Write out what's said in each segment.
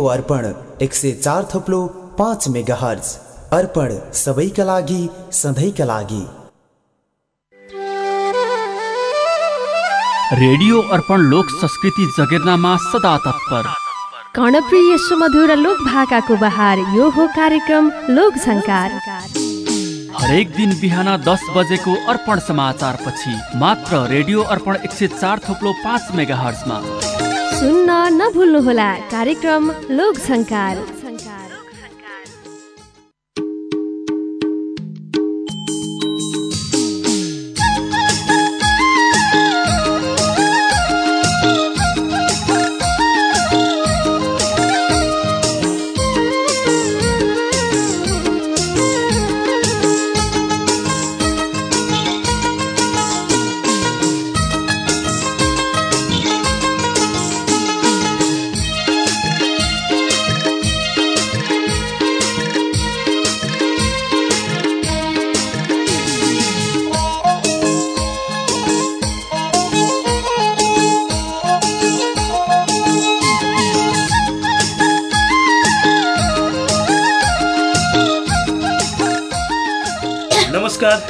Radio अर्पण एक सय चार थप्लो पाँच मेगा हर्ज अर्पण सबैका लागि सधैँका लागि। रेडियो अर्पण लोक संस्कृति जगेर्नामा सदा तत्पर। कर्णप्रिय सुमधुर लोक भाकाको बहार यो हो कार्यक्रम लोक झङ्कार हरेक दिन बिहान दस बजेको अर्पण समाचार पछि मात्र रेडियो अर्पण एक सय चार थोप्लो पाँच मेगा हर्जमा सुन्न नभुल्नुहोला कार्यक्रम लोक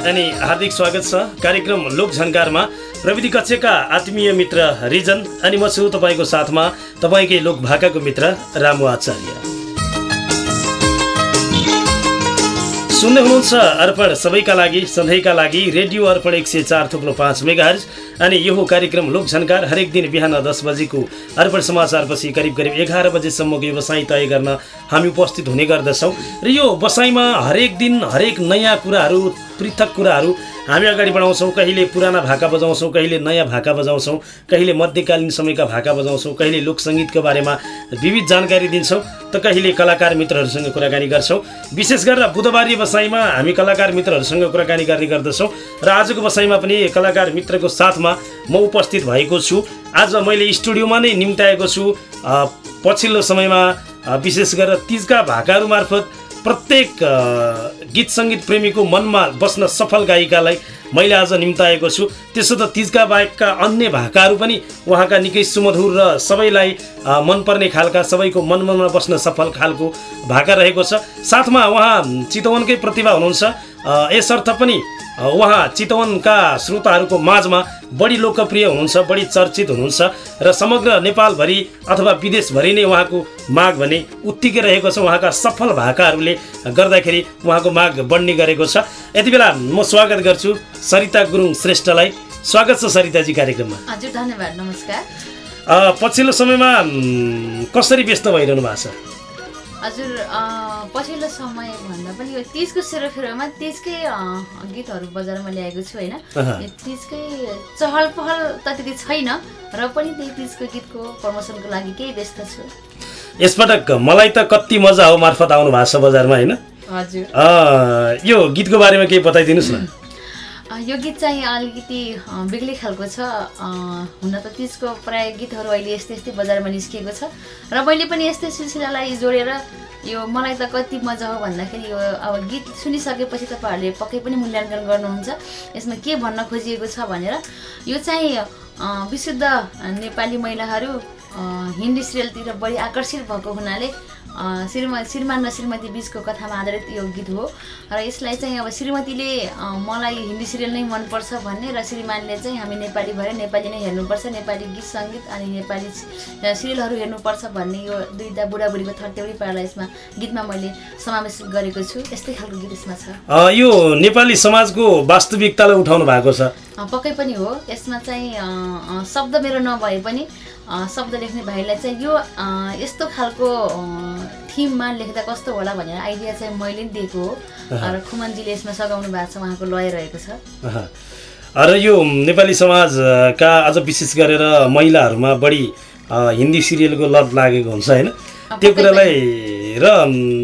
अनि हार्दिक स्वागत छ। कार्यक्रम लोक झन्कारमा। प्रविधि कक्षका आत्मीय मित्र रिजन अनि म छु तपाईँको साथमा तपाईँकै लोक भाकाको मित्र रामु आचार्य। सुन्दै हुनुहुन्छ अर्पण सबैका लागि सधैँका लागि रेडियो अर्पण एक सय चार थुप्रो पाँच मेगाहर्ज। अनि यो कार्यक्रम लोक झन्कार हरेक दिन बिहान दस बजेको अर्पण समाचारपछि करिब करिब एघार बजेसम्मको व्यवसाय तय गर्न हामी उपस्थित हुने गर्दछौँ। र यो बसाइमा हरेक दिन हरेक नयाँ कुराहरू पृथक कुराहरू हामी अगाडि बढाउँछौँ कहिले पुराना भाका बजाउँछौँ कहिले नयाँ भाका बजाउँछौँ कहिले मध्यकालीन समयका भाका बजाउँछौँ कहिले लोकसङ्गीतको बारेमा विविध जानकारी दिन्छौँ त कहिले कलाकार मित्रहरूसँग कुराकानी गर्छौँ। विशेष गरेर बुधबारी बसाइमा हामी कलाकार मित्रहरूसँग कुराकानी गर्ने गर्दछौँ र आजको बसाइमा पनि कलाकार मित्रको साथमा म उपस्थित भएको छु। आज मैले स्टुडियोमा नै निम्ताएको छु। पछिल्लो समयमा विशेष गरेर तिजका भाकाहरू मार्फत प्रत्येक गीत सङ्गीत प्रेमीको मनमा बस्न सफल गायिकालाई मैले आज निम्ताएको छु। त्यसो त तिजका बाहेकका अन्य भाकाहरू पनि उहाँका निकै सुमधुर र सबैलाई मनपर्ने खालका सबैको मनमनमा बस्न सफल खालको भाका रहेको छ। साथमा उहाँ चितवनकै प्रतिभा हुनुहुन्छ। यसर्थ पनि उहाँ चितवनका श्रोताहरूको माझमा बढी लोकप्रिय हुनुहुन्छ बढी चर्चित हुनुहुन्छ र समग्र नेपालभरि अथवा विदेशभरि नै उहाँको माग भने उत्तिकै रहेको छ। उहाँका सफल भाकाहरूले गर्दाखेरि उहाँको माग बढ्ने गरेको छ। यति बेला म स्वागत गर्छु सरिता गुरुङ श्रेष्ठलाई। स्वागत छ सरिताजी कार्यक्रममा। हजुर धन्यवाद नमस्कार। पछिल्लो समयमा कसरी व्यस्त भइरहनु भएको छ? हजुर पछिल्लो समय भन्दा पनि यो तिजको सेरोफेरोमा तिजकै गीतहरू बजारमा ल्याएको छु होइन। तिजकै चहल पहल त त्यति छैन र पनि त्यही तिजको गीतको प्रमोसनको लागि केही व्यस्त छु। यसपटक मलाई त कति मजा हो मार्फत आउनु भएको छ बजारमा होइन? हजुर। यो गीतको बारेमा केही बताइदिनुहोस् न। यो गीत चाहिँ अलिकति बेग्लै खालको छ। हुन त तिजको प्राय गीतहरू अहिले यस्तै यस्तै बजारमा निस्किएको छ। र मैले पनि यस्तै सिलसिलालाई जोडेर यो मलाई त कति मजा हो भन्दाखेरि यो अब गीत सुनिसकेपछि तपाईँहरूले पक्कै पनि मूल्याङ्कन गर्नुहुन्छ। यसमा के भन्न खोजिएको छ भनेर। यो चाहिँ विशुद्ध नेपाली महिलाहरू हिन्दी सिरियलतिर बढी आकर्षित भएको हुनाले श्रीमा श्रीमान र श्रीमती बिचको कथामा आधारित यो गीत हो। र यसलाई चाहिँ अब श्रीमतीले मलाई हिन्दी सिरियल नै मनपर्छ भन्ने र श्रीमानले चाहिँ हामी नेपाली भएर नेपाली नै हेर्नुपर्छ नेपाली गीत सङ्गीत अनि नेपाली सिरियलहरू हेर्नुपर्छ भन्ने यो दुईवटा बुढाबुढीको थर्तेउडी पारालाई यसमा गीतमा मैले समावेश गरेको छु। यस्तै खालको गीत यसमा छ। यो नेपाली समाजको वास्तविकतालाई उठाउनु भएको छ। पक्कै पनि हो। यसमा चाहिँ शब्द मेरो नभए पनि शब्द लेख्ने भाइलाई चाहिँ यो यस्तो खालको थिममा लेख्दा कस्तो होला भनेर आइडिया चाहिँ मैले नि दिएको हो। र खुमनजीले यसमा सघाउनु भएको छ उहाँको लय रहेको छ। र यो नेपाली समाजका अझ विशेष गरेर महिलाहरूमा बढी हिन्दी सिरियलको लत लागेको हुन्छ होइन? त्यो कुरालाई र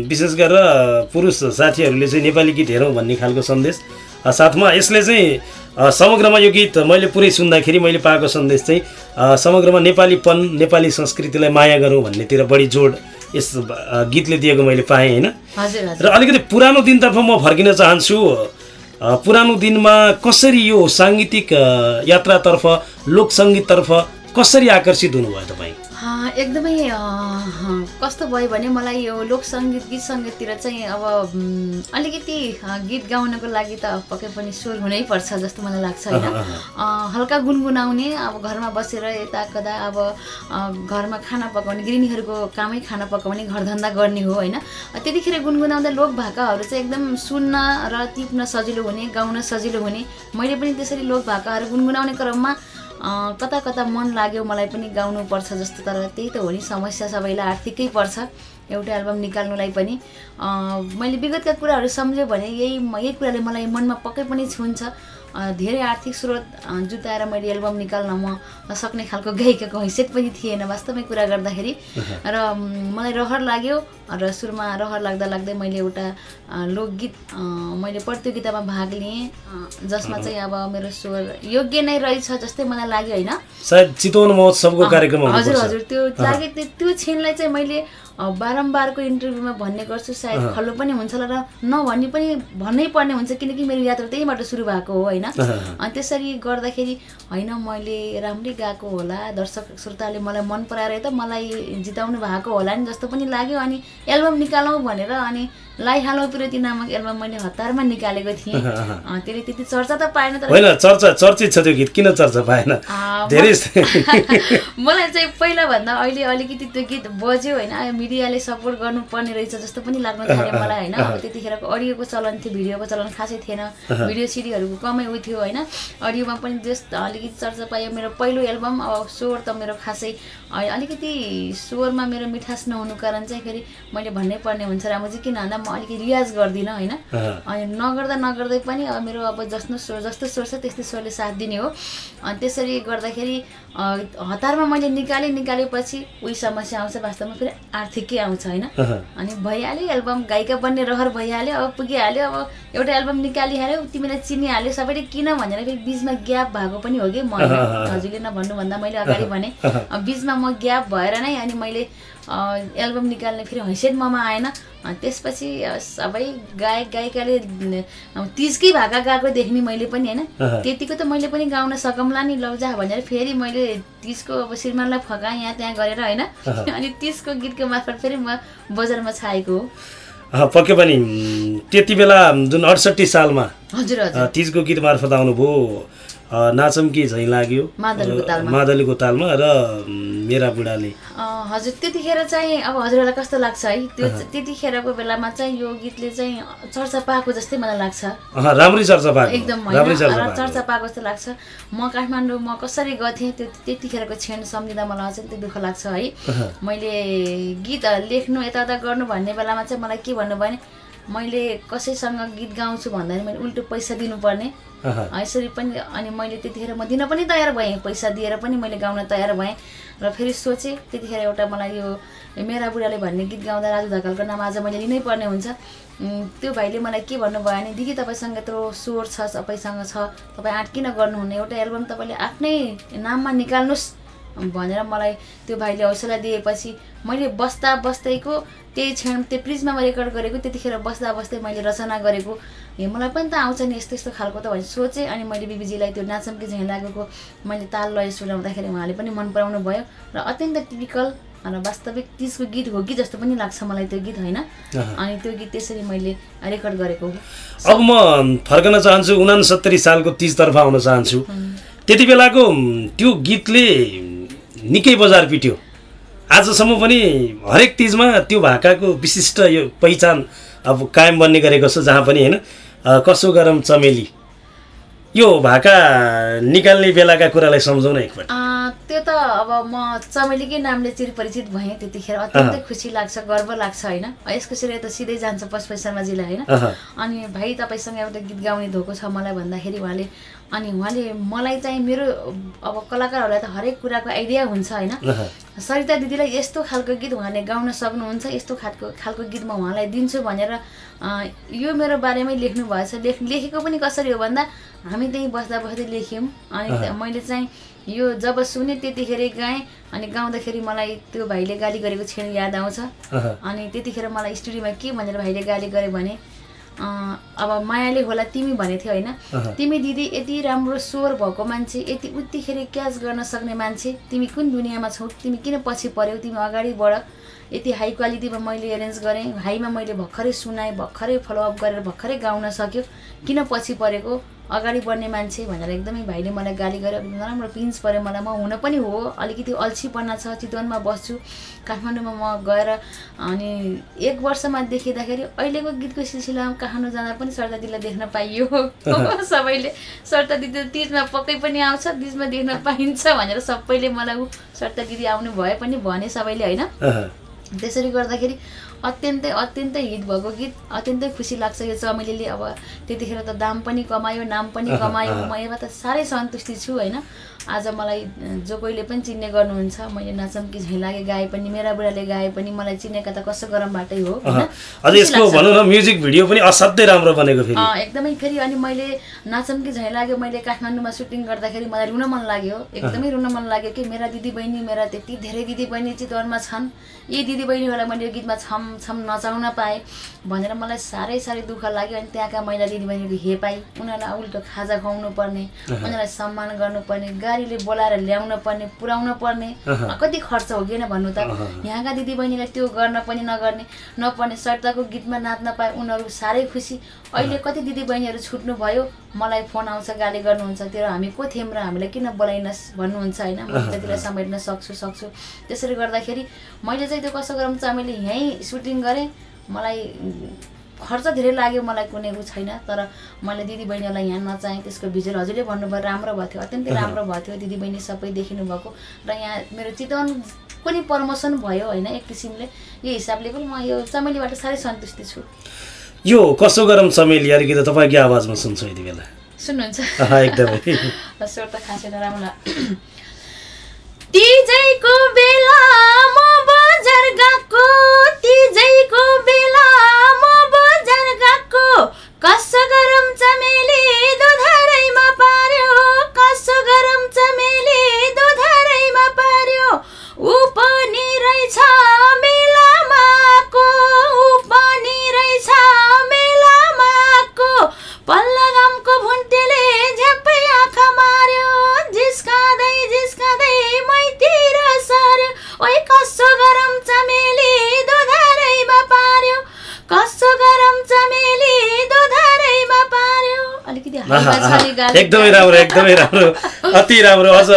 विशेष गरेर पुरुष साथीहरूले चाहिँ नेपाली गीत हेरौँ भन्ने खालको सन्देश। साथमा यसले चाहिँ समग्रमा यो गीत मैले पुरै सुन्दाखेरि मैले पाएको सन्देश चाहिँ समग्रमा नेपालीपन नेपाली संस्कृतिलाई माया गरौँ भन्नेतिर बढी जोड यस गीतले दिएको मैले पाएँ होइन? र अलिकति पुरानो दिनतर्फ म फर्किन चाहन्छु पुरानो दिनमा कसरी यो साङ्गीतिक यात्रातर्फ लोकसङ्गीततर्फ कसरी आकर्षित हुनुभयो तपाईँ? एकदमै कस्तो भयो भने मलाई यो लोकसङ्गीत गीत सङ्गीततिर चाहिँ अब अलिकति गीत गाउनको लागि त पक्कै पनि स्वर हुनैपर्छ जस्तो मलाई लाग्छ होइन? हल्का गुनगुनाउने अब घरमा बसेर यता कदा अब घरमा खाना पकाउने गृहिणीहरूको कामै खाना पकाउने घरधन्दा गर्ने हो होइन? त्यतिखेर गुनगुनाउँदा लोक भाकाहरू चाहिँ एकदम सुन्न र टिप्न सजिलो हुने गाउन सजिलो हुने। मैले पनि त्यसरी लोक भाकाहरू गुनगुनाउने क्रममा कता कता मन लाग्यो मलाई पनि गाउनुपर्छ जस्तो तर त्यही त हो नि समस्या सबैलाई आर्थिकै पर्छ। एउटा एल्बम निकाल्नुलाई पनि। मैले विगतका कुराहरू सम्झेँ भने यही यही कुराले मलाई मनमा पक्कै पनि छुन्छ। धेरै आर्थिक स्रोत जुटाएर मैले एल्बम निकाल्न म सक्ने खालको गायिकाको हैसियत पनि थिएन वास्तवमै कुरा गर्दाखेरि। र मलाई रहर लाग्यो र सुरुमा रहर लाग्दा लाग्दै मैले एउटा लोकगीत मैले प्रतियोगितामा भाग लिएँ। जसमा चाहिँ अब मेरो स्वर योग्य नै रहेछ जस्तै मलाई लाग्यो होइन? हजुर हजुर त्यो लाग्यो त्यो क्षणलाई चाहिँ मैले बारम्बारको इन्टरभ्यूमा भन्ने गर्छु सायद खल्लो पनि हुन्छ होला र नभन्ने पनि भन्नै पर्ने हुन्छ किनकि मेरो यात्रा त्यहीबाट सुरु भएको हो होइन? अनि त्यसरी गर्दाखेरि होइन मैले राम्रै गाएको होला दर्शक श्रोताले मलाई मन पराएर त मलाई जिताउनु भएको होला नि जस्तो पनि लाग्यो अनि एल्बम निकालौँ भनेर अनि लाइहालौँ प्रीति नामक एल्बम मैले हतारमा निकालेको थिएँ। त्यसले त्यति चर्चा त पाएन तर होइन चर्चा चर्चित छ त्यो गीत किन चर्चा पाएन? धेरै मलाई चाहिँ पहिलाभन्दा अहिले अलिकति त्यो गीत बज्यो होइन मिडियाले सपोर्ट गर्नुपर्ने रहेछ जस्तो पनि लाग्न थाल्यो मलाई होइन। अब त्यतिखेरको अडियोको चलन थियो भिडियोको चलन खासै थिएन। भिडियो सिडीहरूको कमै उयो थियो होइन। अडियोमा पनि जस अलिकति चर्चा पायो। मेरो पहिलो एल्बम अब स्वर त मेरो खासै अलिकति स्वरमा मेरो मिठास नहुनु कारण चाहिँ फेरि मैले भन्नै पर्ने हुन्छ। रामुजी किन भन्दा म अलिकति रियाज गर्दिनँ होइन? अनि नगर्दा नगर्दै पनि अब मेरो अब जस्तो स्वर जस्तो स्वर छ त्यस्तै स्वरले साथ दिने हो। अनि त्यसरी गर्दाखेरि हतारमा मैले निकालेँ निकालेपछि उही समस्या आउँछ वास्तवमा फेरि आर्थिकै आउँछ होइन? अनि भइहाल्यो एल्बम गायिका बन्ने रहर भइहाल्यो अब पुगिहाल्यो अब एउटा एल्बम निकालिहाल्यो तिमीलाई चिनिहाल्यो सबैले किन भनेर फेरि बिचमा ग्याप भएको पनि हो कि? म। हजुरले नभन्नुभन्दा मैले अगाडि भने। बिचमा म ग्याप भएर नै अनि मैले एल्बम निकाल्ने फेरि हैसियत ममा आएन। अनि त्यसपछि सबै गायक गायिकाले तिजकै भाका गएको देख्ने मैले पनि होइन? त्यतिको त मैले पनि गाउन सकौँला नि लौजा भनेर फेरि मैले तिजको अब श्रीमानलाई फकाएँ यहाँ त्यहाँ गरेर होइन? अनि तिजको गीतको मार्फत फेरि म बजारमा छाएको हो। पक्कै पनि त्यति बेला जुन अडसट्ठी सालमा हजुर तिजको गीत मार्फत आउनुभयो। नाचम कि झैँ लाग्यो। मादलको तालमा। र मेरा बुढाले। हजुर त्यतिखेर चाहिँ अब हजुरहरूलाई कस्तो लाग्छ है? त्यो त्यतिखेरको बेलामा चाहिँ यो गीतले चाहिँ चर्चा पाएको जस्तै मलाई लाग्छ। राम्रै चर्चा पाएको। एकदम चर्चा पाएको। जस्तो लाग्छ। म काठमाडौँ म कसरी गर्थेँ त्यो त्यतिखेरको क्षण सम्झिँदा मलाई अझै दुःख लाग्छ है। मैले गीत लेख्नु यताउता गर्नु भन्ने बेलामा चाहिँ मलाई के भन्नु भने मैले कसैसँग गीत गाउँछु भन्दाखेरि मैले उल्टो पैसा दिनुपर्ने। यसरी पनि अनि मैले त्यतिखेर म दिन पनि तयार भएँ। पैसा दिएर पनि मैले गाउन तयार भएँ। र फेरि सोचेँ त्यतिखेर एउटा मलाई यो मेरा बुढाले भन्ने गीत गाउँदा राजु ढकालको नाम आज मैले लिनै पर्ने हुन्छ। त्यो भाइले मलाई के भन्नुभयो भने दिदी तपाईँसँग यत्रो स्वर छ तपाईँसँग छ। तपाईँ आँट किन गर्नुहुन्न एउटा एल्बम तपाईँले आफ्नै नाममा निकाल्नुहोस्। भनेर मलाई त्यो भाइले हौसला दिएपछि मैले बस्दा बस्दैको त्यही क्षण त्यो प्रिजमा रेकर्ड गरेको त्यतिखेर बस्दा बस्दै मैले रचना गरेको। ए मलाई पनि त आउँछ नि यस्तो यस्तो खालको त भनेर सोचेँ अनि मैले बिबिजीलाई त्यो नाचम्की झैँ लागेको मैले ताल लय सुनाउँदाखेरि उहाँले पनि मन पराउनु भयो र अत्यन्त टिपिकल र वास्तविक तिजको गीत हो कि जस्तो पनि लाग्छ मलाई त्यो गीत होइन? अनि त्यो गीत त्यसरी मैले रेकर्ड गरेको हो। अब म फर्कन चाहन्छु उनासत्तरी सालको तिजतर्फ आउन चाहन्छु। त्यति बेलाको त्यो गीतले निकै बजार पिट्यो। आजसम्म पनि हरेक तिजमा त्यो भाकाको विशिष्ट यो पहिचान अब कायम बन्ने गरेको छ जहाँ पनि होइन? कसो गरम चमेली? यो भाका निकाल्ने बेलाका कुरालाई सम्झाउन एकपल्ट। त्यो त अब म चमेलीकै नामले चिरपरिचित भएँ त्यतिखेर अत्यन्तै खुसी लाग्छ गर्व लाग्छ होइन? यसको श्रेय त सिधै जान्छ पशुपति शर्माजीलाई होइन। अनि भाइ तपाईँसँग एउटा गीत गाउने धोको छ मलाई भन्दाखेरि उहाँले अनि उहाँले मलाई चाहिँ मेरो अब कलाकारहरूलाई त हरेक कुराको आइडिया हुन्छ होइन? सरिता दिदीलाई यस्तो खालको गीत उहाँले गाउन सक्नुहुन्छ यस्तो खालको खालको गीत म उहाँलाई दिन्छु भनेर यो मेरो बारेमै लेख्नु भएछ लेख लेखेको पनि कसरी हो भन्दा हामी त्यहीँ बस्दा बस्दै लेख्यौँ। अनि मैले चाहिँ यो जब सुने त्यतिखेरै गाएँ अनि गाउँदाखेरि मलाई त्यो भाइले गाली गरेको क्षण याद आउँछ। अनि त्यतिखेर मलाई स्टुडियोमा के भनेर भाइले गाली गरे भने अब मायाले होला तिमी भनेको थियो होइन। तिमी दिदी यति राम्रो स्वर भएको मान्छे यति उत्तिखेर क्याच गर्न सक्ने मान्छे तिमी कुन दुनियाँमा छौ? तिमी किन पछि पऱ्यौ तिमी अगाडि बढ। यति हाई क्वालिटीमा मैले एरेन्ज गरेँ हाईमा मैले भर्खरै सुनाएँ भर्खरै फलोअप गरेर भर्खरै गाउन सक्यो। किन पछि परेको? अगाडि बढ्ने मान्छे भनेर एकदमै भाइले मलाई गाली अलिक नराम्रो पिन्च पऱ्यो मलाई। म हुन पनि हो अलिकति अल्छीपना छ चितवनमा बस्छु। काठमाडौँमा म गएर अनि एक वर्षमा देखिँदाखेरि अहिलेको गीतको सिलसिलामा काठमाडौँ जाँदा पनि सरता दिदीलाई देख्न पाइयो। सबैले सरता दिदी तिजमा पक्कै पनि आउँछ तिजमा देख्न पाइन्छ भनेर सबैले मलाई ऊ सरता दिदी आउनु भए पनि भने सबैले होइन? अहँ। त्यसरी गर्दाखेरि अत्यन्तै अत्यन्तै हिट भएको गीत। अत्यन्तै खुसी लाग्छ यो चमेलीले। अब त्यतिखेर त दाम पनि कमायो नाम पनि कमायो। म यसमा त साह्रै सन्तुष्टि छु होइन? आज मलाई जो कोहीले पनि चिन्ने गर्नुहुन्छ मैले नाचम कि झैँ लागे गाए पनि मेरा बुढाले गाए पनि मलाई चिनेका त कसो गरमबाटै हो। अझ यसको। भनौँ न म्युजिक भिडियो पनि असाध्यै राम्रो बनेको फेरि। एकदमै फेरि अनि मैले नाचम कि झैँ लाग्यो मैले काठमाडौँमा सुटिङ गर्दाखेरि मलाई रुन मन लाग्यो। एकदमै रुन मन लाग्यो कि मेरा दिदी बहिनी मेरा त्यति धेरै दिदी बहिनी चितवनमा छन्। यी दिदी बहिनीहरूलाई मैले यो गीतमा छम छम नचाउन पाएँ भनेर मलाई साह्रै साह्रै दुःख लाग्यो अनि त्यहाँका महिला दिदी बहिनीको हेपाई उनीहरूलाई उल्टो खाजा खुवाउनु पर्ने उनीहरूलाई सम्मान गर्नुपर्ने गाडीले बोलाएर ल्याउन पर्ने पुर्याउन पर्ने। कति खर्च हो किन भन्नु त। यहाँका दिदी बहिनीलाई त्यो गर्न पनि नगर्ने नपर्ने सर्ताको गीतमा नाच्न पाए उनीहरू साह्रै खुसी। अहिले कति दिदी बहिनीहरू छुट्नु भयो मलाई फोन आउँछ गाली गर्नुहुन्छ तेरो हामी को थियौँ र हामीलाई किन बोलाइनस् भन्नुहुन्छ होइन? म त्यतिलाई समेट्न सक्छु सक्छु। त्यसरी गर्दाखेरि मैले चाहिँ त्यो कसो गरौँ चाहिँ मैले यहीँ सुटिङ गरेँ। मलाई खर्च धेरै लाग्यो मलाई कुनै ऊ छैन। तर मैले दिदी बहिनीलाई यहाँ नचाहेँ त्यसको भिजुअल हजुरले भन्नुभयो राम्रो भएको थियो अत्यन्तै राम्रो भएको थियो दिदी बहिनी सबै देखिनु भएको र यहाँ मेरो चितवन पनि प्रमोसन भयो होइन एक किसिमले यो हिसाबले पनि म यो चमेलीबाट साह्रै सन्तुष्टि छु। यो कसो गरम चमेली अलिकति तपाईँकै आवाजमा सुन्छु यति बेला। सुन्नुहुन्छ? एकदमै। स्वर त खासै नराम्रो तिजैको बेला म बजार गएको तिजैको बेला म बजार गएको। कसो गरम चमेली दुधारैमा पार्यो कसो गरम चमेली दुधारैमा पार्यो। ऊ पनि रहेछ मेलामाको ऊ पनि रहेछ पल्लगामको भुन्टेले झ्याप्पै आँखा मार्यो जिस्काँदै जिस्काँदै मैतिर सर्यो। ओइ कसो गरम चमेली दुधारैमा पार्यो कसो गरम चमेली दुधारैमा पार्यो अलिकति एकदमै राम्रो एकदमै राम्रो। अति राम्रो अझ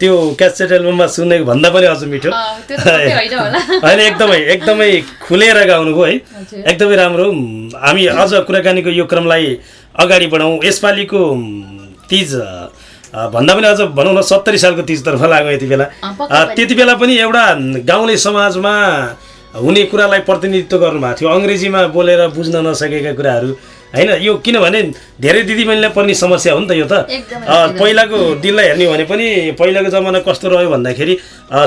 त्यो क्यासेट एल्बममा सुनेको भन्दा पनि अझ मिठो। होइन एकदमै एकदमै खुलेर गाउनुभयो है। एकदमै राम्रो। हामी अझ कुराकानीको यो क्रमलाई अगाडि बढाउँ। यसपालिको तिज भन्दा पनि अझ भनौँ न सत्तरी सालको तिजतर्फ लाग्यो यति बेला। त्यति बेला पनि एउटा गाउँले समाजमा हुने कुरालाई प्रतिनिधित्व गर्नुभएको थियो। अङ्ग्रेजीमा बोलेर बुझ्न नसकेका कुराहरू होइन यो किनभने धेरै दिदीबहिनीलाई पर्ने समस्या हो नि त यो त। पहिलाको दिनलाई हेर्ने भने पनि पहिलाको जमाना कस्तो रह्यो भन्दाखेरि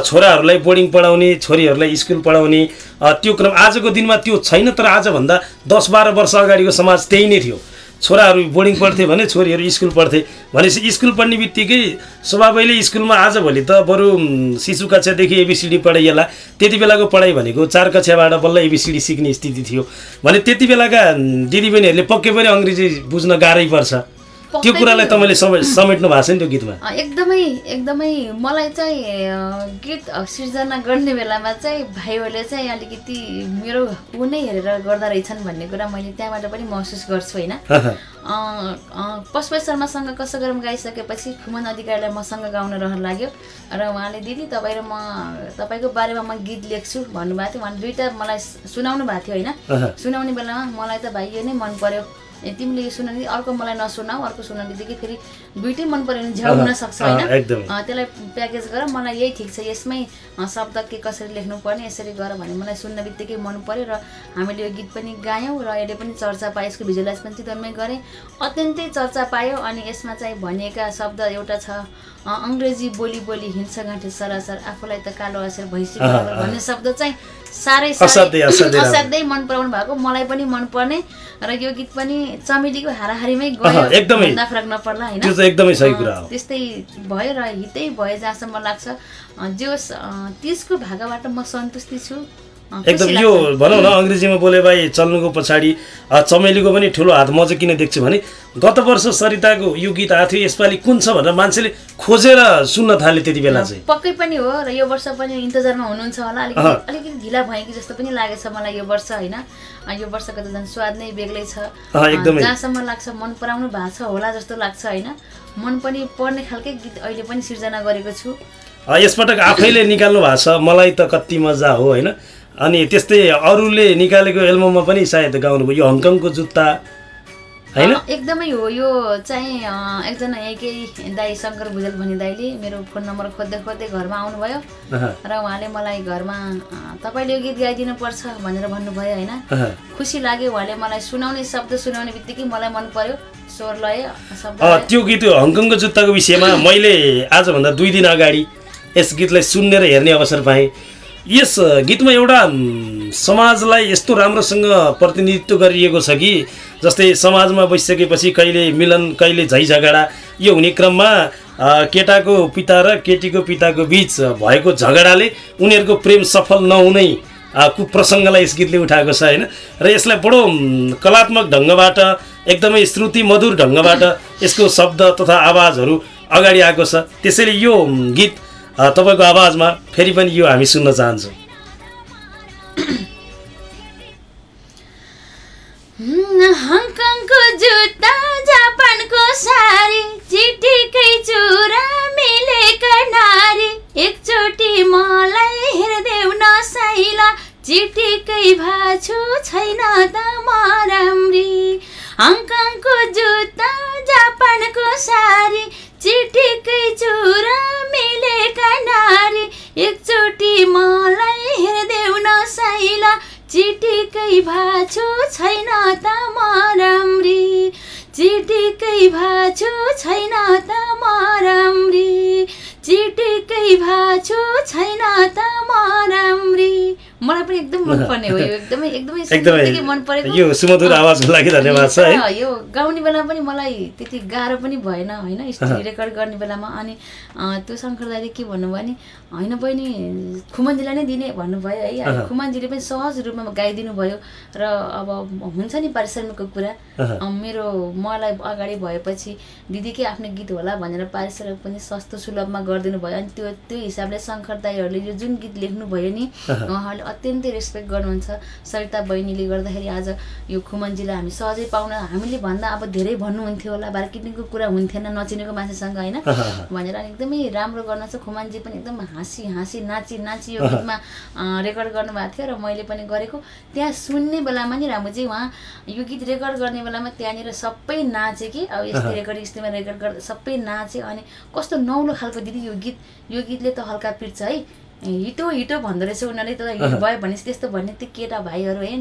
छोराहरूलाई बोर्डिङ पढाउने छोरीहरूलाई स्कुल पढाउने त्यो क्रम आजको दिनमा त्यो छैन तर आजभन्दा दस बाह्र वर्ष अगाडिको समाज त्यही नै थियो छोराहरू बोर्डिङ पढ्थे भने छोरीहरू स्कुल पढ्थे। भनेपछि स्कुल पढ्ने बित्तिकै स्वभावैले स्कुलमा आजभोलि त बरु शिशु कक्षादेखि एबिसिडी पढाइएला। त्यति बेलाको पढाइ भनेको चार कक्षाबाट बल्ल एबिसिडी सिक्ने स्थिति थियो। भने त्यति बेलाका दिदीबहिनीहरूले पक्कै पनि अङ्ग्रेजी बुझ्न गाह्रै पर्छ। त्यो कुरालाई। तपाईँले समे समेट्नु भएको छ नि त्यो गीतमा? एकदमै एकदमै मलाई चाहिँ गीत सिर्जना गर्ने बेलामा चाहिँ भाइहरूले चाहिँ अलिकति मेरो ऊ नै हेरेर गर्दा रहेछन् भन्ने कुरा मैले त्यहाँबाट पनि महसुस गर्छु होइन? पशुपति शर्मासँग कसो गरम गाइसकेपछि खुमन अधिकारीलाई मसँग गाउन रहर लाग्यो। र उहाँले दिदी तपाईँ र म तपाईँको बारेमा म गीत लेख्छु भन्नुभएको थियो। उहाँले दुइटा मलाई सुनाउनु भएको थियो होइन। सुनाउने बेलामा मलाई त भाइ यो नै मन पर्यो। तिमीले यो अर्को मलाई नसुनाऊ अर्को सुनाउने बित्तिकै फेरि दुइटै मन पऱ्यो भने झ्याउ हुन सक्छ होइन? त्यसलाई प्याकेज गर मलाई यही ठिक छ। यसमै शब्द के कसरी लेख्नुपर्ने यसरी गर भने मलाई सुन्न बित्तिकै मन पर्यो र हामीले यो गीत पनि गायौँ र यसले पनि चर्चा पायो यसको भिजुअलाइज पनि चितवनमै गरेँ। अत्यन्तै चर्चा पायो अनि यसमा चाहिँ भनिएका शब्द एउटा छ अङ्ग्रेजी बोली बोली हिँड्छ घाँटी सरासर आफूलाई त कालो असेर अँ। भन्ने शब्द चाहिँ साह्रै असाध्यै, मन पराउनु भएको मलाई पनि मनपर्ने र यो गीत पनि चमेलीको हाराहारीमै गयो। एकदमै। भन्दा फरक नपर्ला होइन? चाहिँ एकदमै सही कुरा हो। त्यस्तै भयो र हितै भयो जहाँसम्म लाग्छ। जो तिजको भागाबाट म सन्तुष्टि छु। एकदम। यो भनौँ न अङ्ग्रेजीमा बोले भाइ चल्नुको पछाडि चमेलीको पनि ठुलो हात म चाहिँ किन देख्छु भने गत वर्ष सरिताको यो गीत आएको थियो यसपालि कुन छ भनेर मान्छेले खोजेर सुन्न थाले त्यति बेला चाहिँ। पक्कै पनि हो र यो वर्ष पनि इन्तजारमा हुनुहुन्छ होला। अलिकति अलिकति ढिला भयो कि जस्तो पनि लागेछ मलाई यो वर्ष होइन? यो वर्षको त झन् स्वाद नै बेग्लै छ। जहाँसम्म लाग्छ मन पराउनु भएको छ होला जस्तो लाग्छ होइन? मन पनि पर्ने खालकै गीत अहिले पनि सिर्जना गरेको छु। यसपटक आफैले निकाल्नु भएको छ मलाई त कति मजा हो होइन? अनि त्यस्तै अरूले निकालेको एल्बममा पनि सायद गाउनुभयो यो हङकङको जुत्ता। होइन? एकदमै हो यो चाहिँ एकजना यहीँकै दाई शङ्कर भुजेल भन्ने दाईले मेरो फोन नम्बर खोज्दै खोज्दै घरमा आउनुभयो। र उहाँले मलाई घरमा तपाईँले यो गीत गाइदिनु पर्छ भनेर भन्नुभयो होइन। खुसी लाग्यो उहाँले मलाई सुनाउने शब्द सुनाउने बित्तिकै मलाई मन पर्यो। स्वर लय। त्यो गीत हङकङको जुत्ताको विषयमा मैले आजभन्दा दुई दिन अगाडि यस गीतलाई सुन्ने र हेर्ने अवसर पाएँ। यस गीतमा एउटा समाजलाई यस्तो राम्रोसँग प्रतिनिधित्व गरिएको छ कि जस्तै समाजमा बसिसकेपछि कहिले मिलन कहिले झै झगडा यो हुने क्रममा केटाको पिता र केटीको पिताको बिच भएको झगडाले उनीहरूको प्रेम सफल नहुनै कुप्रसङ्गलाई यस गीतले उठाएको छ होइन? र यसलाई बडो कलात्मक ढङ्गबाट एकदमै श्रुति मधुर ढङ्गबाट यसको शब्द तथा आवाजहरू अगाडि आएको छ। त्यसैले यो गीत तपाईँको आवाजमा फेरि पनि यो हामी सुन्न चाहन्छौँ। हङकङको जुत्ता जापानको सारी चिटिकै चुरा मिलेका नारी एकचोटि मलाई हेरिदेऊ न साइला चिटिकै भाछु छैन त म राम्री हङकङको जुत्ता जापानको सारी चिटिकै भाछु छैन त म राम्री चिटिकै भाछु छैन त म राम्री चिटिकै भाछु छैन त म राम्री मलाई पनि एकदम मनपर्ने हो यो एकदमै एकदमै मन परेको यो सुमधुर आवाजको लागि धन्यवाद छ है। यो गाउने बेलामा पनि मलाई त्यति गाह्रो पनि भएन होइन? स्टुडियो रेकर्ड गर्ने बेलामा अनि त्यो शङ्कर दाइले के भन्नुभयो भने होइन बहिनी खुमन्जीलाई नै दिने भन्नुभयो है? खुमन्जीले पनि सहज रूपमा गाइदिनु भयो र अब हुन्छ नि पारिश्रमिकको कुरा। मेरो मलाई अगाडि भएपछि दिदीकै आफ्नो गीत होला भनेर पारिश्रमिक पनि सस्तो सुलभमा गरिदिनु भयो अनि त्यो त्यो हिसाबले शङ्कर दाईहरूले यो जुन गीत लेख्नुभयो नि अत्यन्तै रेस्पेक्ट गर्नुहुन्छ सरिता बहिनीले गर्दाखेरि आज यो खुमन्जीलाई हामी सहजै पाउन हामीले भन्दा अब धेरै भन्नुहुन्थ्यो होला मार्केटिङको कुरा हुन्थेन नचिनेको मान्छेसँग होइन? भनेर अनि एकदमै राम्रो गर्न चाहिँ खुमानजी पनि एकदम हाँसी हाँसी नाची नाची यो गीतमा रेकर्ड गर्नुभएको थियो र मैले पनि गरेको। त्यहाँ सुन्ने बेलामा नि रामुजी उहाँ यो गीत रेकर्ड गर्ने बेलामा त्यहाँनिर सबै नाचे कि? अब यस्तै रेकर्डिङ स्टुडियोमा रेकर्ड गर्दा सबै नाचे अनि कस्तो नौलो खालको दिदी यो गीत। यो गीतले त हल्का पिट्छ है। हिटो हिटो भन्दो रहेछ उनीहरूले त हिट भयो भनेपछि त्यस्तो भन्ने त्यो केटा भाइहरू है?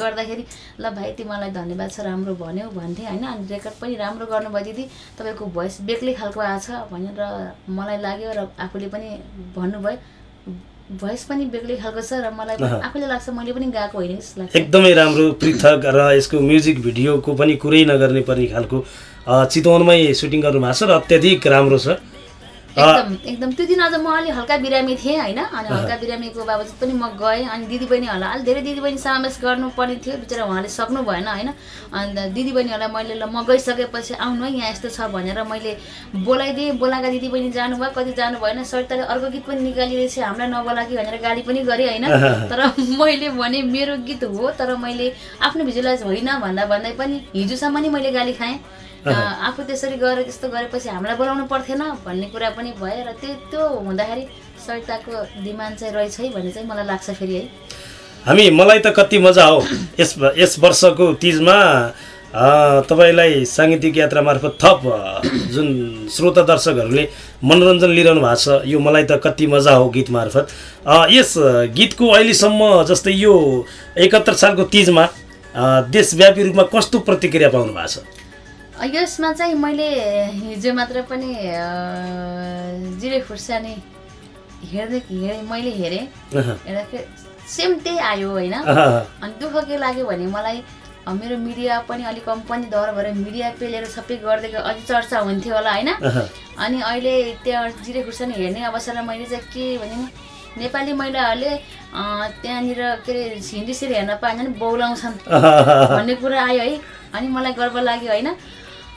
गर्दाखेरि ल भाइ तिमीलाई धन्यवाद छ राम्रो भन्यो भन्थे होइन। अनि रेकर्ड पनि राम्रो गर्नुभयो दिदी। तपाईँको भोइस बेग्लै खालको आएछ भनेर मलाई लाग्यो र आफूले पनि भन्नुभयो। भोइस पनि बेग्लै खालको छ र मलाई आफूले लाग्छ मैले पनि गाएको होइन जस्तो लाग्छ। एकदमै राम्रो पृथक र यसको म्युजिक भिडियोको पनि कुरै नगर्ने पर्ने खालको चितवनमै सुटिङ गर्नुभएको छ र अत्याधिक राम्रो छ। एकदम एकदम। त्यो दिन आज म अलि हल्का बिरामी थिएँ होइन? अनि हल्का बिरामीको बाबत पनि म गएँ। अनि दिदीबहिनीहरूलाई अलि धेरै दिदीबहिनी समावेश गर्नुपर्ने थियो। बिचरा उहाँले सक्नु भएन होइन? अन्त दिदीबहिनीहरूलाई मैले ल म गइसकेपछि आउनु है यहाँ यस्तो छ भनेर मैले बोलाइदिएँ। बोलाएका दिदीबहिनी जानुभयो कति जानु भएन। सरिताले अर्को गीत पनि निकालिरहेछ हामीलाई नबोला कि भनेर गाली पनि गरेँ होइन? तर मैले भने मेरो गीत हो तर मैले आफ्नो भिजुलाइज होइन भन्दा भन्दै पनि हिजोसम्म नि मैले गाली खाएँ। आफू त्यसरी गरेर त्यस्तो गरेपछि हामीलाई बोलाउनु पर्थेन भन्ने कुरा पनि भयो र त्यो त्यो हुँदाखेरि सरिताको डिमान्ड चाहिँ रहेछ है भन्ने चाहिँ मलाई लाग्छ फेरि है। हामी मलाई त कति मजा हो यस यस वर्षको तिजमा तपाईँलाई साङ्गीतिक यात्रा मार्फत थप जुन श्रोता दर्शकहरूले मनोरञ्जन लिइरहनु भएको छ यो मलाई त कति मजा हो गीत मार्फत। यस गीतको अहिलेसम्म जस्तै यो एकहत्तर सालको तिजमा देशव्यापी रूपमा कस्तो प्रतिक्रिया पाउनु भएको छ? यसमा चाहिँ मैले हिजो मात्र पनि जिरे खुर्सानी हेर्दै हेरेँ मैले हेरेँ। हेर्दाखेरि सेम त्यही आयो होइन। अनि दुःख के लाग्यो भने मलाई मेरो मिडिया पनि अलिक कम पनि दर भएर मिडिया पेलेर सबै गरिदिएको अझै चर्चा हुन्थ्यो होला होइन। अनि अहिले त्यहाँ जिरे खुर्सानी हेर्ने अवसरमा मैले चाहिँ के भने नेपाली महिलाहरूले त्यहाँनिर के अरे हिन्दी सिरियल हेर्न पाएन भने बौलाउँछन् भन्ने कुरा आयो है। अनि मलाई गर्व लाग्यो होइन।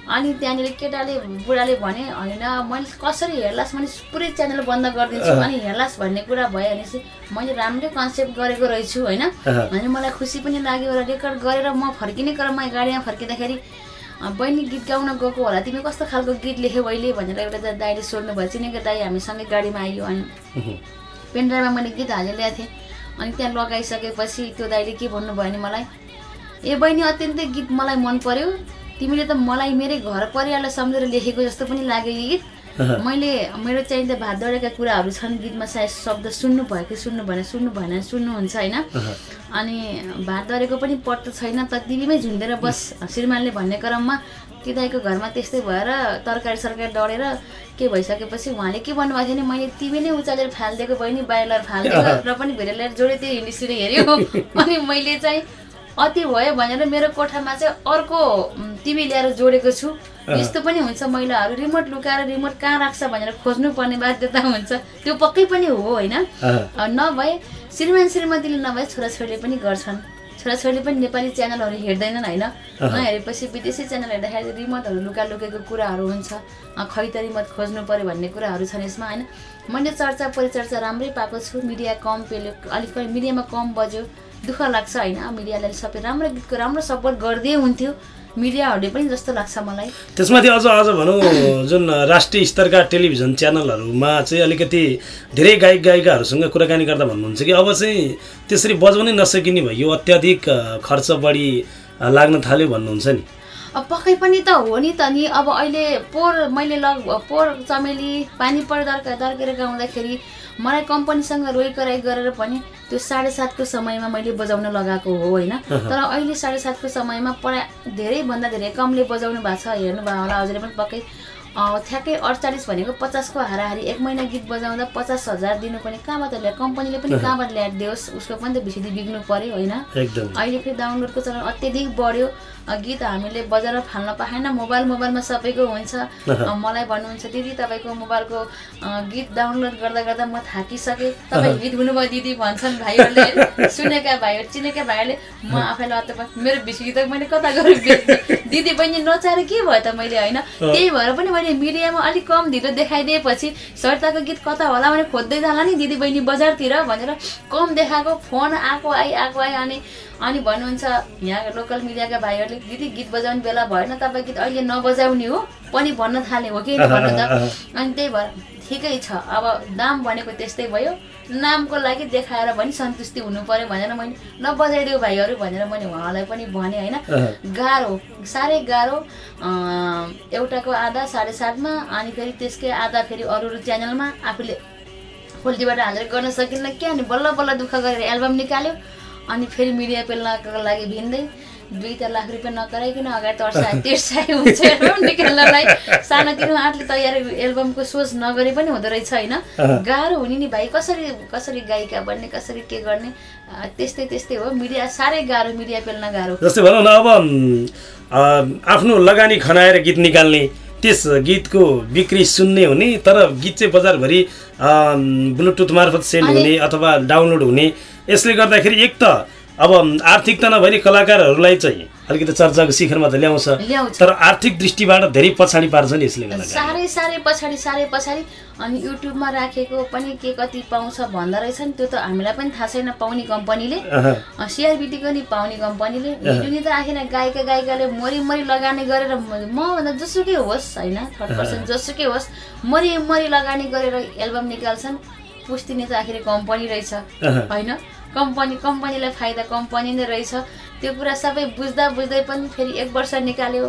अनि त्यहाँनिर केटाले बुढाले भने होइन मैले कसरी हेर्लास्? मैले पुरै च्यानल बन्द गरिदिन्छु अनि हेर्लास् भन्ने कुरा भयो भनेपछि मैले राम्रै कन्सेप्ट गरेको रहेछु होइन? अनि मलाई खुसी पनि लाग्यो र रेकर्ड गरेर म फर्किने क्रममा गाडीमा फर्किँदाखेरि बहिनी गीत गाउन गएको होला। तिमी कस्तो खालको गीत लेख्यौ अहिले? भनेर एउटा दाइले सोध्नु भयो। चिनेको दाई हामी सँगै गाडीमा आइयो अनि पेनड्राइभमा मैले गीत हालेर ल्याएको थिएँ। अनि त्यहाँ लगाइसकेपछि त्यो दाइले के भन्नुभयो भने मलाई ए बहिनी अत्यन्तै गीत मलाई मन पर्यो। तिमीले त मलाई मेरै घर परिवारलाई सम्झेर लेखेको जस्तो पनि लाग्यो यो गीत। मैले मेरो चाहिँ त भात दौडेका कुराहरू छन्। गीतमा सायद शब्द सुन्नु भयो कि सुन्नु भएन सुन्नु भएन सुन्नुहुन्छ होइन? अनि भात दरेको पनि पट्ट छैन त दिदीमै झुन्डेर बस। श्रीमानले भन्ने क्रममा त्यो दाईको घरमा त्यस्तै भएर तरकारी सरकारी डढेर के भइसकेपछि उहाँले के भन्नुभएको थियो भने मैले टिभी नै उचालेर फालिदिएको बहिनी बाहिर फालिदिएको र पनि ल्याएर जोडे त्यो हिन्दी हेऱ्यो। अनि मैले चाहिँ अति भयो भनेर मेरो कोठामा चाहिँ अर्को टिभी ल्याएर जोडेको छु। यस्तो पनि हुन्छ महिलाहरू रिमोट लुकाएर रिमोट कहाँ राख्छ भनेर खोज्नु पर्ने बाध्यता हुन्छ। त्यो पक्कै पनि हो होइन? नभए श्रीमान श्रीमतीले नभए छोराछोरीले पनि गर्छन्। छोराछोरीले पनि नेपाली च्यानलहरू हेर्दैनन् होइन? नहेरेपछि विदेशी च्यानल हेर्दाखेरि रिमोटहरू लुका लुकेको कुराहरू हुन्छ। अ, खै त रिमोट खोज्नु पऱ्यो भन्ने कुराहरू छन् यसमा होइन? मैले चर्चा परिचर्चा राम्रै पाएको छु। मिडिया कम पेल्यो अलिक मिडियामा कम बज्यो। दुःख लाग्छ होइन मिडियाले सबै राम्रो गीतको राम्रो सपोर्ट गरिदिए हुन्थ्यो। मिडियाहरूले पनि जस्तो लाग्छ मलाई। त्यसमाथि अझ अझ भनौँ जुन राष्ट्रिय स्तरका टेलिभिजन च्यानलहरूमा चाहिँ अलिकति धेरै गायक गायिकाहरूसँग कुराकानी गर्दा भन्नुहुन्छ कि अब चाहिँ त्यसरी बजाउनै नसकिने भयो। अत्याधिक अ, खर्च बढी लाग्न थाल्यो भन्नुहुन्छ नि। पक्कै पनि त हो नि त नि। अब अहिले पोहोर मैले लग पोहोर चमेली पानी पर दर्का दर्केर गाउँदाखेरि मलाई कम्पनीसँग रोइ कराइ गरेर पनि त्यो साढे सातको समयमा मैले बजाउन लगाएको हो होइन? तर अहिले साढे सातको समयमा प्राय धेरैभन्दा धेरै कमले बजाउनु भएको छ हेर्नुभयो होला हजुरले पनि पक्कै ठ्याक्कै अडचालिस भनेको पचासको हाराहारी एक महिना गीत बजाउँदा पचास हजार दिनुपर्ने कहाँबाट ल्याए कम्पनीले पनि कहाँबाट ल्याएर दियोस् उसको पनि त भिसिडी बिग्नु पऱ्यो होइन? अहिले फेरि डाउनलोडको चलन अत्याधिक बढ्यो। गीत हामीले बजार फाल्न पाएन मोबाइल मोबाइलमा सबैको हुन्छ। मलाई भन्नुहुन्छ दिदी तपाईँको मोबाइलको गीत डाउनलोड गर्दा गर्दा म थाकिसकेँ। तपाईँ गीत हुनुभयो दिदी भन्छन् भाइहरूले सुनेका भाइहरू चिनेका भाइहरूले। म आफैलाई पर्छ। मेरो भिसिडी त मैले कता बेच्ने दिदी बहिनी नचाहेर के भयो त मैले होइन? त्यही भएर पनि मैले मिडियामा अलिक कम ढिलो देखाइदिएपछि सरिताको गीत कता होला भने खोज्दै जाला नि दिदी बहिनी बजारतिर भनेर कम देखाएको फोन आएको आइ आएको आइ अनि अनि भन्नुहुन्छ यहाँ लोकल मिडियाका भाइहरूले दिदी गीत बजाउने बेला भएन तपाईँ गीत अहिले नबजाउने हो पनि भन्न थाले हो कि? त अनि त्यही भएर ठिकै छ। अब दाम भनेको त्यस्तै भयो। नामको लागि देखाएर पनि सन्तुष्टि हुनु पर्यो भनेर मैले नबजाइदेऊ भाइहरू भनेर मैले उहाँलाई पनि भने होइन? गाह्रो। साह्रै गाह्रो। एउटाको आधा साढे सातमा अनि फेरि त्यसकै आधा फेरि अरू अरू च्यानलमा आफूले पोल्टीबाट हालेर गर्न सकिन्न के अनि बल्ल बल्ल दुःख गरेर एल्बम निकाल्यो अनि फेरि मिडिया पेल्नको लागि भिन्दै। दुईवटा लाख रुपियाँ नकराइकन अगाडि तर्साए तिर्साए हुन्छ एल्बम निकाल्नलाई। सानोतिनो आँटले तयार एल्बमको सोच नगरे पनि हुँदो रहेछ होइन? गाह्रो हुने नि भाइ कसरी कसरी गायिका बन्ने कसरी के गर्ने? त्यस्तै त्यस्तै हो। मिडिया साह्रै गाह्रो मिडिया पेल्न गाह्रो। जस्तै भनौँ न अब आफ्नो लगानी खनाएर गीत निकाल्ने त्यस गीतको बिक्री सुन्ने हुने तर गीत चाहिँ बजारभरि ब्लुटुथ मार्फत सेन्ड हुने अथवा डाउनलोड हुने। यसले गर्दाखेरि एक त अब आर्थिक त नभए नि कलाकारहरूलाई चाहिँ अलिकति चर्चाको शिखरमा त ल्याउँछ। तर आर्थिक दृष्टिबाट धेरै पछाडि पार्छ नि यसले साह्रै साह्रै पछाडि साह्रै पछाडि। अनि युट्युबमा राखेको पनि के कति पाउँछ भन्दो रहेछन् त्यो त हामीलाई पनि थाहा छैन पाउने कम्पनीले। सिआरबिटीको नि पाउने कम्पनीले। नि त आखिर गायिका गायिकाले मरिमरि लगानी गरेर मभन्दा जसुकै होस् होइन थर्ड पर्सन जसुकै होस् मरिमरि लगानी गरेर एल्बम निकाल्छन्। पुस्तिने त आखिर कम्पनी रहेछ होइन? कम्पनी कम्पनीलाई फाइदा कम्पनी नै रहेछ। त्यो कुरा सबै बुझ्दा बुझ्दै पनि फेरि एक वर्ष निकाल्यो।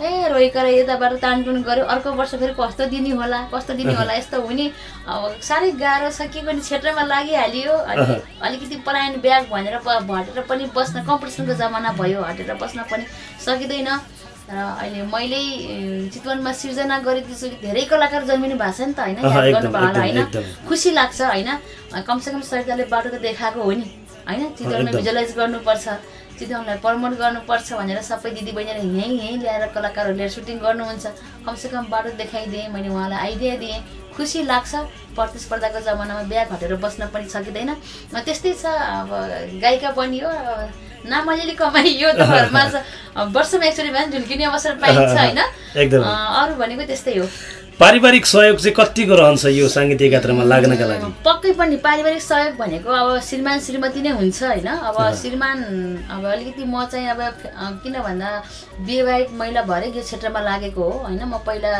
ए रोइकर यताबाट तानटुन गऱ्यो अर्को वर्ष फेरि कस्तो दिने होला कस्तो दिने होला यस्तो हुने। अब साह्रै गाह्रो छ के गर्ने क्षेत्रमा लागिहालियो। अनि अलिकति पलायन ब्याग भनेर हटेर पनि बस्न कम्पिटिसनको जमाना भयो हटेर बस्न पनि सकिँदैन। र अहिले मैले चितवनमा सिर्जना गरिदिन्छु धेरै कलाकार जन्मिनु भएको छ नि त होइन? गर्नुभयो होला होइन। खुसी लाग्छ होइन? कमसेकम सरिताले बाटो त देखाएको हो नि होइन? चितवनमा। भिजुलाइज गर्नुपर्छ चितवनलाई प्रमोट गर्नुपर्छ भनेर सबै दिदीबहिनीहरू यहीँ यहीँ ल्याएर कलाकारहरू ल्याएर सुटिङ गर्नुहुन्छ। कमसेकम बाटो देखाइदिएँ मैले उहाँलाई आइडिया दिएँ। खुसी लाग्छ प्रतिस्पर्धाको जमानामा बिहा घटेर बस्न पनि सकिँदैन। त्यस्तै छ अब गायिका बनियो अब नाम अलिअलि कमाइयो त घरमा वर्षमा एकचोटि भए झुल्किने अवसर पाइन्छ होइन? अरू भनेको त्यस्तै हो। पारिवारिक सहयोग चाहिँ कतिको रहन्छ यो साङ्गीतिक यात्रामा लाग्नका लागि? पक्कै पनि पारिवारिक सहयोग भनेको अब श्रीमान श्रीमती नै हुन्छ होइन? अब श्रीमान अब अलिकति म चाहिँ अब किन भन्दा विवाहित महिला भएरै यो क्षेत्रमा लागेको हो होइन? म पहिला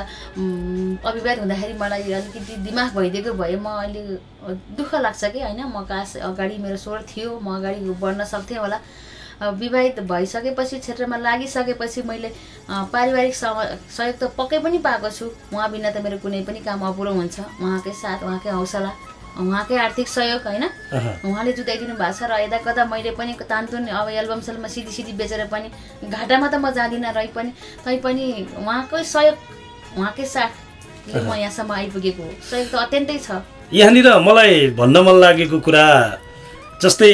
अविवाहित हुँदाखेरि मलाई अलिकति दिमाग भइदिएको भए म अहिले अ, दुःख लाग्छ कि होइन? म कास अगाडि मेरो स्वर थियो म अगाडि बढ्न सक्थेँ होला। विवाहित भइसकेपछि क्षेत्रमा लागिसकेपछि मैले पारिवारिक सह- सहयोग त पक्कै पनि पाएको छु। उहाँ बिना त मेरो कुनै पनि काम अपुरो हुन्छ। उहाँकै साथ उहाँकै हौसला उहाँकै आर्थिक सहयोग होइन। उहाँले जुटाइदिनु भएको छ र यता कता मैले पनि तानतुन अब एल्बम सेल्बम सिधी सिधी बेचेर पनि घाटामा त म जाँदिनँ रही पनि तैपनि उहाँकै सहयोग उहाँकै साथले म यहाँसम्म आइपुगेको हो? सहयोग त अत्यन्तै छ। यहाँनिर मलाई भन्न मन लागेको कुरा जस्तै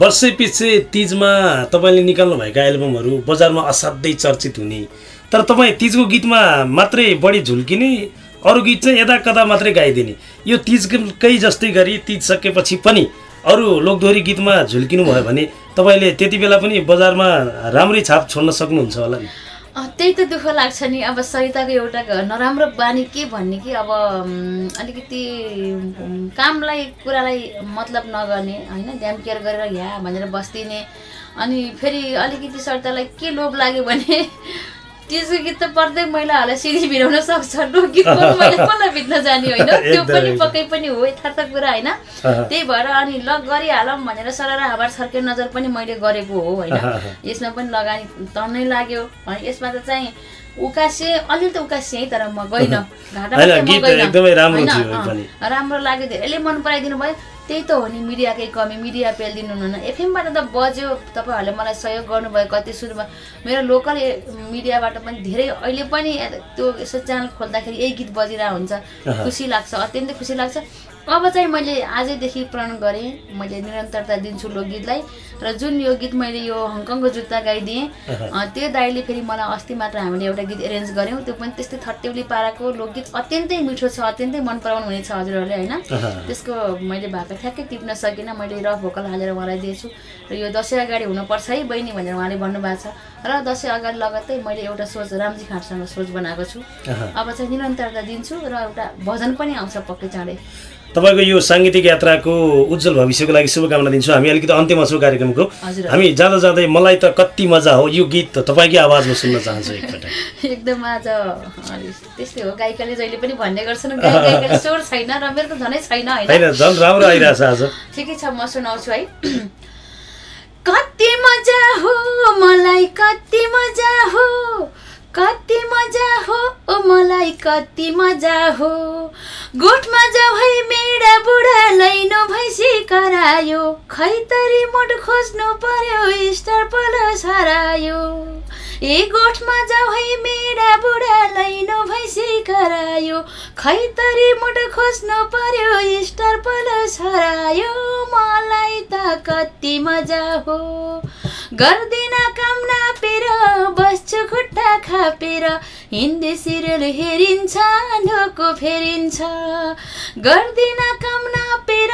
वर्षै पछि तिजमा तपाईँले निकाल्नुभएका एल्बमहरू बजारमा असाध्यै चर्चित हुने। तर तपाईँ तिजको गीतमा मात्रै बढी झुल्किने अरू गीत चाहिँ यता कता मात्रै गाइदिने। यो तिजकै जस्तै गरी तिज सकेपछि पनि अरू लोकदोहोरी गीतमा झुल्किनु भयो भने तपाईँले त्यति बेला पनि बजारमा राम्रै छाप छोड्न सक्नुहुन्छ होला नि। त्यही त दुःख लाग्छ नि। अब सरिताको एउटा नराम्रो बानी के भन्ने कि अब अलिकति कामलाई कुरालाई मतलब नगर्ने होइन? ड्याम केयर गरेर या भनेर बस्दिने। अनि फेरि अलिकति सरितालाई के लोभ लाग्यो भने त्यसको गीत त प्रत्येक महिलाहरूलाई सिधी भिराउन सक्छ। लोकगीत मैले कसलाई भित्न जाने होइन? त्यो पनि। पक्कै पनि हो यथार्थ कुरा होइन। त्यही भएर अनि ल गरिहालौँ भनेर सरर हावार छर्के नजर पनि मैले गरेको हो होइन? यसमा पनि लगानी तर्नै लाग्यो। अनि यसमा त चाहिँ उकासे अलिअलि त उकासे है तर म गइनँ पनि। राम्रो लाग्यो धेरैले मन पराइदिनु भयो। त्यही त हो नि मिडियाकै कमी मिडिया पेलिदिनु हुनुहुन्न एफएमबाट त बज्यो तपाईँहरूले मलाई सहयोग गर्नुभयो कति सुरुमा। मेरो लोकल मिडियाबाट पनि धेरै अहिले पनि त्यो यसो च्यानल खोल्दाखेरि यही गीत बजिरहेको हुन्छ। खुसी लाग्छ अत्यन्तै खुसी लाग्छ। अब चाहिँ मैले आजैदेखि प्रण गरेँ। मैले निरन्तरता दिन्छु लोकगीतलाई र जुन यो गीत मैले यो हङकङको जुत्ता गाइदिएँ त्यो दाइले फेरि मलाई अस्ति मात्र हामीले एउटा गीत एरेन्ज गऱ्यौँ। त्यो पनि त्यस्तै थट्टेउली पाराको लोकगीत अत्यन्तै मिठो छ अत्यन्तै मन पराउनु हुनेछ हजुरहरूले होइन? त्यसको मैले भएको ठ्याक्कै टिप्न सकिनँ। मैले रफ भोकल हालेर उहाँलाई दिएछु। र यो दसैँ अगाडि हुनुपर्छ है बहिनी भनेर उहाँले भन्नुभएको छ। र दसैँ अगाडि लगत्तै मैले एउटा सोच रामजी खाँटसँग सोच बनाएको छु। अब चाहिँ निरन्तरता दिन्छु र एउटा भजन पनि आउँछ पक्कै चाँडै। तपाईँको यो साङ्गीतिक यात्राको उज्जवल भविष्यको लागि शुभकामना दिन्छु। हामी अलिकति अन्त्यमा छौँ कार्यक्रमको। हामी जाँदा जाँदै मलाई त कति मजा हो यो गीत तपाईँकै आवाजमा सुन्न चाहन्छु एकपल्ट एकदम आज त्यस्तै हो गायिकाले जहिले पनि भन्ने गर्छन् स्वर छैन र मेरो त झनै छैन होइन झन् राम्रो आइरहेछ आज। ठिकै छ म सुनाउँछु है। कति मजा हो मलाई कति मजा हो। कति मजा हो? ओ मलाई कति मजा हो? गोठमा जभै मेरा बुढा लैनो भैँसी करायो। खैतरी मोड खोज्नु पर्यो स्टार प्लस हरायो ए गोठमा जभै मेरा बुढा लैनो भैँसी करायो। खैतरी मुड खोज्नु पर्यो स्टार प्लस हरायो मलाई त कति मजा हो। गर्दिन काम नापेर बस्छु खुट्टा खापेर हिन्दी सिरियल हेरिन्छ ढोको फेरिन्छ। गर्दिन काम नापेर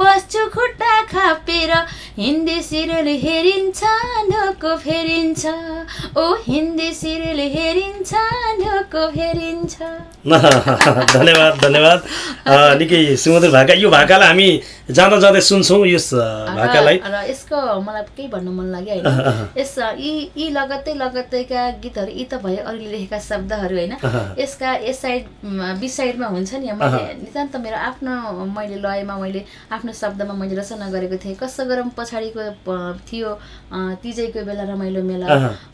बस्छु खुट्टा खापेर हिन्दी सिरियल हेरिन्छ ढोको फेरिन्छ। ओ हिन्दी सिरियल हेरिन्छ ढोको फेरिन्छ। धन्यवाद धन्यवाद। निकै सुमधुर भाका। यो भाकालाई हामी जाँदा जाँदै सुन्छौँ यस भाकालाई। यसको मलाई केही भन्नु मन लाग्यो होइन। यस यी यी लगत्तै लगत्तैका गीतहरू यी त भयो अरूले लेखेका शब्दहरू होइन। यसका यस साइड बिच साइडमा हुन्छ नि मैले नितान्त मेरो आफ्नो मैले लयमा मैले आफ्नो शब्दमा मैले रचना गरेको थिएँ। कसो गरम पछाडिको थियो तिजैको बेला रमाइलो मेला।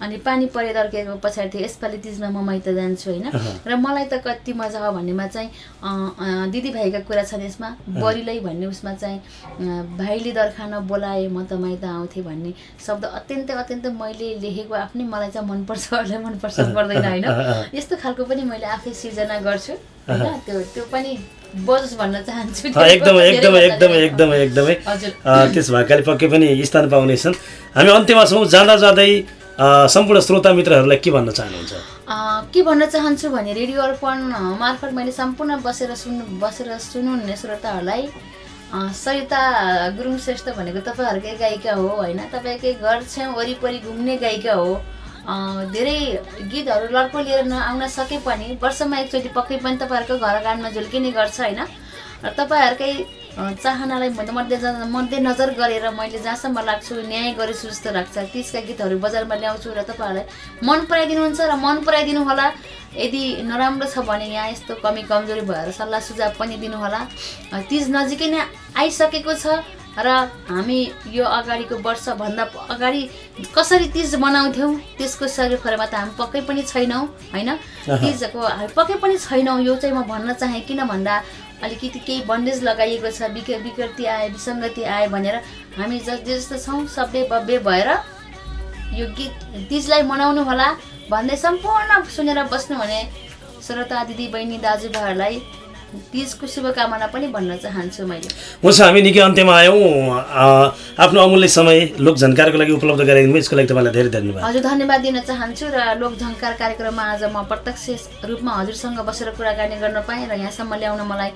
अनि पानी परे दर्केको पछाडि थियो। यसपालि तिजमा म माइत जान्छु होइन। र मलाई त कति मजा हो भन्नेमा चाहिँ दिदीभाइका कुरा छन् यसमा। बरिलै भन्ने उसमा चाहिँ भाइले दर्खान बोलाए म त माइत आउँथेँ भन्ने शब्द अत्यन्तै अत्यन्तै मैले लेखेको आफ्नै मलाई चाहिँ मनपर्छ अरूलाई मनपर्छ पर्दैन होइन? यस्तो खालको पनि मैले आफै सिर्जना गर्छु होइन? त्यो त्यो पनि बजोस् भन्न चाहन्छु। एकदमै एकदमै एकदमै एकदमै एकदमै। त्यस भाकाले पक्कै पनि स्थान पाउनेछन्। हामी अन्त्यमा छौँ। जाँदा जाँदै सम्पूर्ण श्रोता मित्रहरूलाई के भन्न चाहनुहुन्छ? के भन्न चाहन्छु भने रेडियो अर्पण मार्फत मैले सम्पूर्ण बसेर सुन्नु बसेर सुन्नुहुने श्रोताहरूलाई सरिता गुरुङ श्रेष्ठ भनेको तपाईँहरूकै गायिका हो होइन? तपाईँकै घर छेउ वरिपरि घुम्ने गायिका हो। धेरै गीतहरू लड्को लिएर नआउन सके पनि वर्षमा एकचोटि पक्कै पनि तपाईँहरूको घर अगाडिमा झुल्किने गर्छ होइन? र तपाईँहरूकै चाहनालाई मध्य मध्य- मध्यनजर गरेर मैले जहाँसम्म लाग्छु न्याय गरेछु जस्तो लाग्छ तिजका गीतहरू बजारमा ल्याउँछु र तपाईँहरूलाई मन पराइदिनुहुन्छ र मन पराइदिनु होला यदि नराम्रो छ भने यहाँ यस्तो कमी कमजोरी भएर सल्लाह सुझाव पनि दिनुहोला। तिज नजिकै नै आइसकेको छ र हामी यो अगाडिको वर्षभन्दा अगाडि कसरी तिज मनाउँथ्यौँ त्यसको सरीफरमा त हामी पक्कै पनि छैनौँ होइन? तिजको हामी पक्कै पनि छैनौँ यो चाहिँ म भन्न चाहेँ किन भन्दा अलिकति केही बन्डेज लगाइएको छ विक विकृति आए विसङ्गति आए भनेर हामी ज जे जस्तो छौँ सबै भव्य भएर यो गीत तिजलाई मनाउनु होला भन्दै सम्पूर्ण सुनेर बस्नु भने श्रोता दिदी बहिनी दाजुभाइहरूलाई तिजको शुभकामना पनि भन्न चाहन्छु मैले। हुन्छ हामी निकै अन्त्यमा आयौँ। आफ्नो अमूल्य समय लोक झन्कारको लागि उपलब्ध गराइदिनु यसको लागि तपाईँलाई धेरै धन्यवाद। हजुर धन्यवाद दिन चाहन्छु र लोकझङ्कार कार्यक्रममा आज म प्रत्यक्ष रूपमा हजुरसँग बसेर कुराकानी गर्न पाएँ र यहाँसम्म ल्याउन मलाई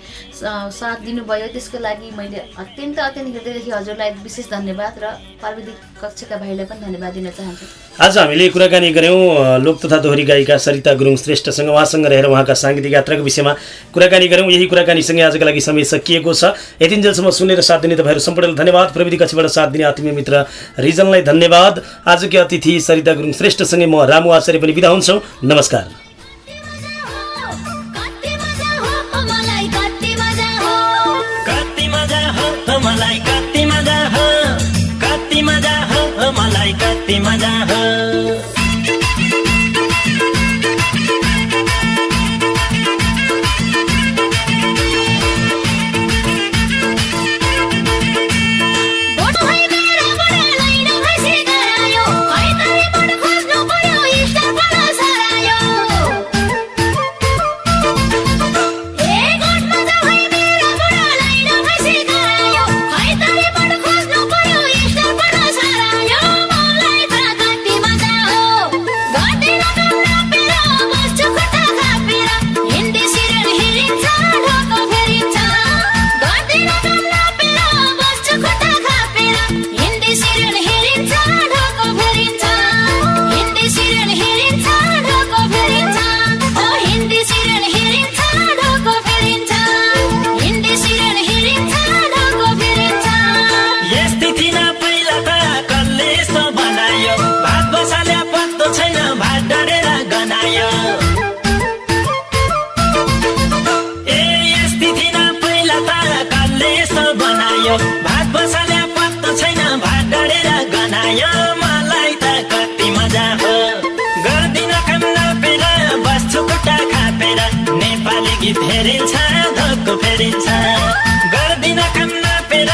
साथ दिनुभयो। त्यसको लागि मैले अत्यन्त अत्यन्त हृदयदेखि हजुरलाई विशेष धन्यवाद र प्राविधिक कक्षका भाइलाई पनि धन्यवाद दिन चाहन्छु। आज हामीले कुराकानी गऱ्यौँ लोक तथा दोहोरी गायिका सरिता गुरुङ श्रेष्ठसँग। उहाँसँग रहेर उहाँका साङ्गीतिक यात्राको विषयमा कुराकानी गऱ्यौँ। यही कुराकानीसँगै आजको लागि समय सकिएको छ। यतिन्जेलसम्म सुनेर साथ दिने तपाईँहरू सम्पूर्णलाई धन्यवाद। प्रविधि कक्षबाट साथ दिने आत्मीय मित्र रिजनलाई धन्यवाद। आजकै अतिथि सरिता गुरुङ श्रेष्ठसँगै म रामु आचार्य पनि बिदा हुन्छौँ। नमस्कार। मलाई कति मजा हो फेरिन्छ। गर्दिन काम नपेर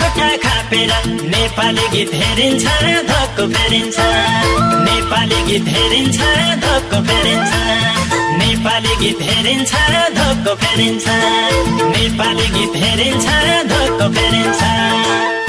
खुट्टा खापेर। नेपाली गीत हेरिन्छ धक्को फेरिन्छ। नेपाली गीत हेरिन्छ धक्को फेरिन्छ। नेपाली गीत हेरिन्छ धक्को फेरिन्छ। नेपाली गीत हेरिन्छ धक्को फेरिन्छ।